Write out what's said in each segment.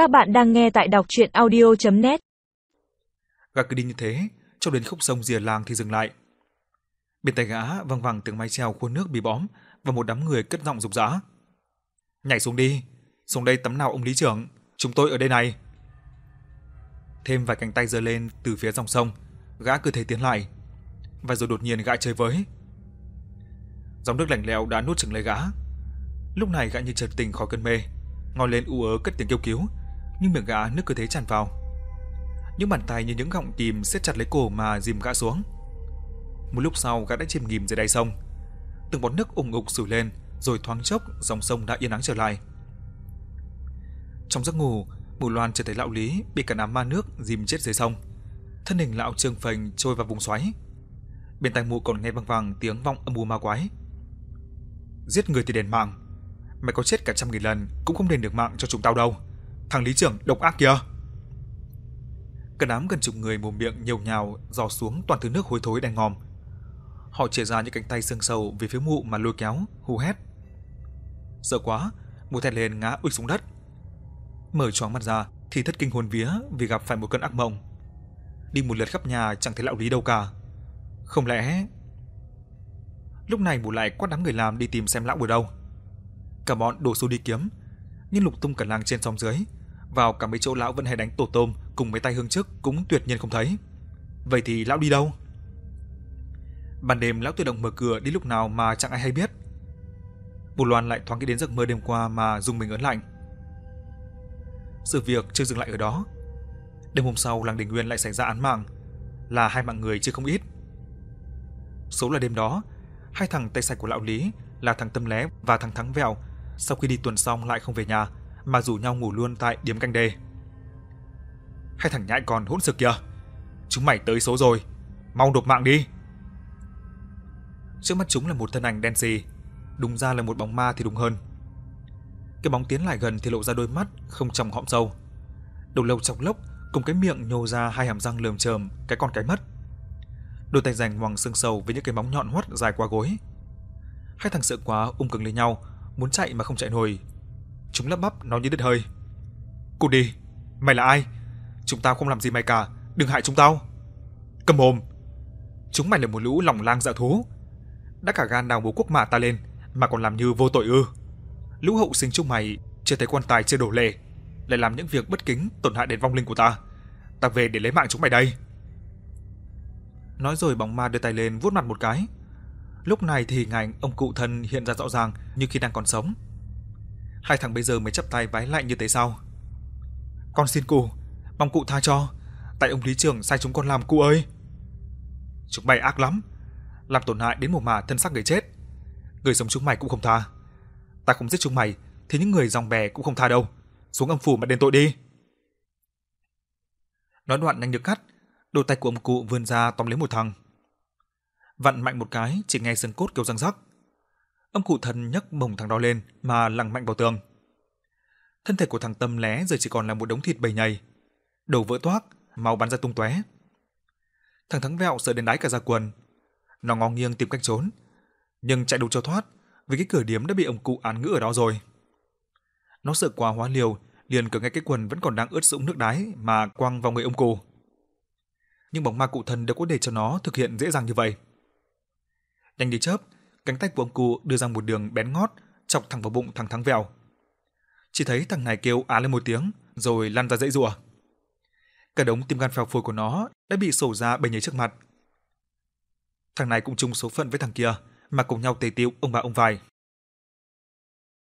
Các bạn đang nghe tại đọc chuyện audio.net Gã cứ đi như thế, cho đến khúc sông rìa làng thì dừng lại. Bên tay gã văng vẳng tiếng máy treo khuôn nước bị bóm và một đám người cất giọng rục rã. Nhảy xuống đi, xuống đây tắm nào ông lý trưởng, chúng tôi ở đây này. Thêm vài cánh tay giơ lên từ phía dòng sông, gã cứ thế tiến lại. Và rồi đột nhiên gã chơi với. Dòng nước lạnh lẽo đã nuốt chừng lấy gã. Lúc này gã như chợt tỉnh khỏi cơn mê, ngồi lên u ớ cất tiếng kêu cứu, nhưng miệng gã nước cứ thế tràn vào. Những bàn tay như những gọng kìm siết chặt lấy cổ mà dìm gã xuống. Một lúc sau gã đã chìm nghỉm dưới đáy sông. Từng bọt nước ủng ục sủi lên, rồi thoáng chốc dòng sông đã yên ắng trở lại. Trong giấc ngủ, Mù Loan chợt thấy lão Lý bị cả đám ma nước dìm chết dưới sông. Thân hình lão trương phình trôi vào vùng xoáy. Bên tai mụ còn nghe vang vang tiếng vọng âm u ma quái. Giết người thì đền mạng, mày có chết cả trăm nghìn lần cũng không đền được mạng cho chúng tao đâu. Thằng lý trưởng độc ác kia. Cả đám gần chục người mồm miệng nhiều nhào dò xuống toàn thứ nước hôi thối đen ngòm. Họ chìa ra những cánh tay xương sầu về phía mụ mà lôi kéo, hù hét. Sợ quá, mụ thẹn lên ngã ụi xuống đất. Mở choáng mắt ra thì thất kinh hồn vía vì gặp phải một cơn ác mộng. Đi một lượt khắp nhà chẳng thấy lão lý đâu cả. Không lẽ... Lúc này mụ lại quát đám người làm đi tìm xem lão ở đâu. Cả bọn đổ xô đi kiếm, nhưng lục tung cả làng trên sông dưới, vào cả mấy chỗ lão vẫn hay đánh tổ tôm cùng mấy tay hương chức cũng tuyệt nhiên không thấy. Vậy thì lão đi đâu? Ban đêm lão tự động mở cửa đi lúc nào mà chẳng ai hay biết. Bù Loan lại thoáng nghĩ đến giấc mơ đêm qua mà dùng mình ớn lạnh. Sự việc chưa dừng lại ở đó. Đêm hôm sau làng Đình Nguyên lại xảy ra án mạng, là hai mạng người chứ không ít. Số là đêm đó, hai thằng tay sạch của lão Lý là thằng Tâm Lé và thằng Thắng Vẹo sau khi đi tuần xong lại không về nhà mà rủ nhau ngủ luôn tại điếm canh đê. Hai thằng nhãi con hỗn sự kìa. Chúng mày tới số rồi, mau nộp mạng đi. Trước mắt chúng là một thân ảnh đen xì, đúng ra là một bóng ma thì đúng hơn. Cái bóng tiến lại gần thì lộ ra đôi mắt không trong hõm sâu. Đầu lâu chọc lốc cùng cái miệng nhô ra hai hàm răng lườm chờm, cái con cái mất. Đôi tay rành ngoằng xương sầu với những cái móng nhọn hoắt dài qua gối. Hai thằng sợ quá ôm cứng lấy nhau, muốn chạy mà không chạy nổi. Chúng lắp bắp nói như đứt hơi. "Cút đi, mày là ai? Chúng tao không làm gì mày cả, đừng hại chúng tao." Cầm mồm. Chúng mày là một lũ lòng lang dạ thú. Đã cả gan đào bố quốc mã ta lên mà còn làm như vô tội ư? Lũ hậu sinh chúng mày chưa thấy quan tài chưa đổ lệ, lại làm những việc bất kính tổn hại đến vong linh của ta. Ta về để lấy mạng chúng mày đây. Nói rồi bóng ma đưa tay lên vuốt mặt một cái. Lúc này thì hình ảnh ông cụ thân hiện ra rõ ràng như khi đang còn sống. Hai thằng bây giờ mới chắp tay vái lại như thế sao? Con xin cụ, mong cụ tha cho, tại ông lý trưởng sai chúng con làm cụ ơi. Chúng mày ác lắm, làm tổn hại đến mồ mả thân xác người chết. Người sống chúng mày cũng không tha. Ta không giết chúng mày thì những người dòng bè cũng không tha đâu. Xuống âm phủ mà đền tội đi. Nói đoạn nhanh được cắt, đôi tay của ông cụ vươn ra tóm lấy một thằng. Vặn mạnh một cái, chỉ nghe xương cốt kêu răng rắc. Ông cụ thần nhấc mông thằng đó lên mà lằng mạnh vào tường. Thân thể của thằng Tâm lé giờ chỉ còn là một đống thịt bầy nhầy. Đầu vỡ toác, máu bắn ra tung tóe. Thằng Thắng Vẹo sợ đến đáy cả da quần. Nó ngó nghiêng tìm cách trốn, nhưng chạy đâu cho thoát, vì cái cửa điếm đã bị ông cụ án ngữ ở đó rồi. Nó sợ quá hóa liều, liền cởi ngay cái quần vẫn còn đang ướt sũng nước đái mà quăng vào người ông cụ. Nhưng bóng ma cụ thần đâu có để cho nó thực hiện dễ dàng như vậy. Nhanh như chớp, cánh tay của ông cụ đưa ra một đường bén ngót, chọc thẳng vào bụng thằng Thắng Vèo. Chỉ thấy thằng này kêu á lên một tiếng, rồi lăn ra dãy rùa. Cả đống tim gan phèo phổi của nó đã bị sổ ra bầy nhảy trước mặt. Thằng này cũng chung số phận với thằng kia, mà cùng nhau tề tiệu ông bà ông vài.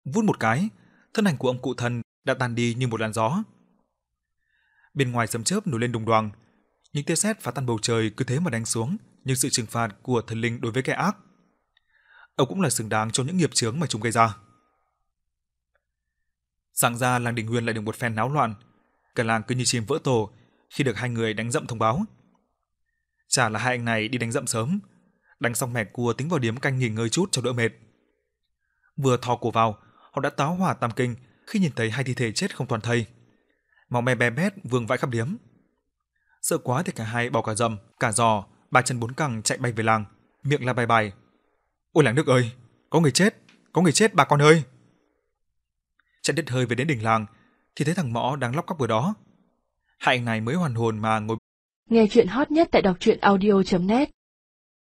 Vút một cái, thân ảnh của ông cụ thần đã tan đi như một làn gió. Bên ngoài sấm chớp nổi lên đùng đoàng, những tia sét phá tan bầu trời cứ thế mà đánh xuống, như sự trừng phạt của thần linh đối với kẻ ác. Ông cũng là xứng đáng cho những nghiệp chướng mà chúng gây ra. Sáng ra làng Đình Nguyên lại được một phen náo loạn, cả làng cứ như chim vỡ tổ khi được hai người đánh dậm thông báo. Chả là hai anh này đi đánh dậm sớm, đánh xong mẻ cua tính vào điếm canh nghỉ ngơi chút cho đỡ mệt. Vừa thò cổ vào, họ đã táo hỏa tam kinh khi nhìn thấy hai thi thể chết không toàn thây. Máu me bé bét vương vãi khắp điếm. Sợ quá thì cả hai bỏ cả dầm, cả giò, ba chân bốn cẳng chạy bay về làng, miệng la bài bài. Ôi làng nước ơi, có người chết, có người chết bà con ơi. Chạy đứt hơi về đến đỉnh làng, thì thấy thằng Mõ đang lóc cóc ở đó. Hai anh này mới hoàn hồn mà ngồi Nghe chuyện hot nhất tại đọc truyện audio.net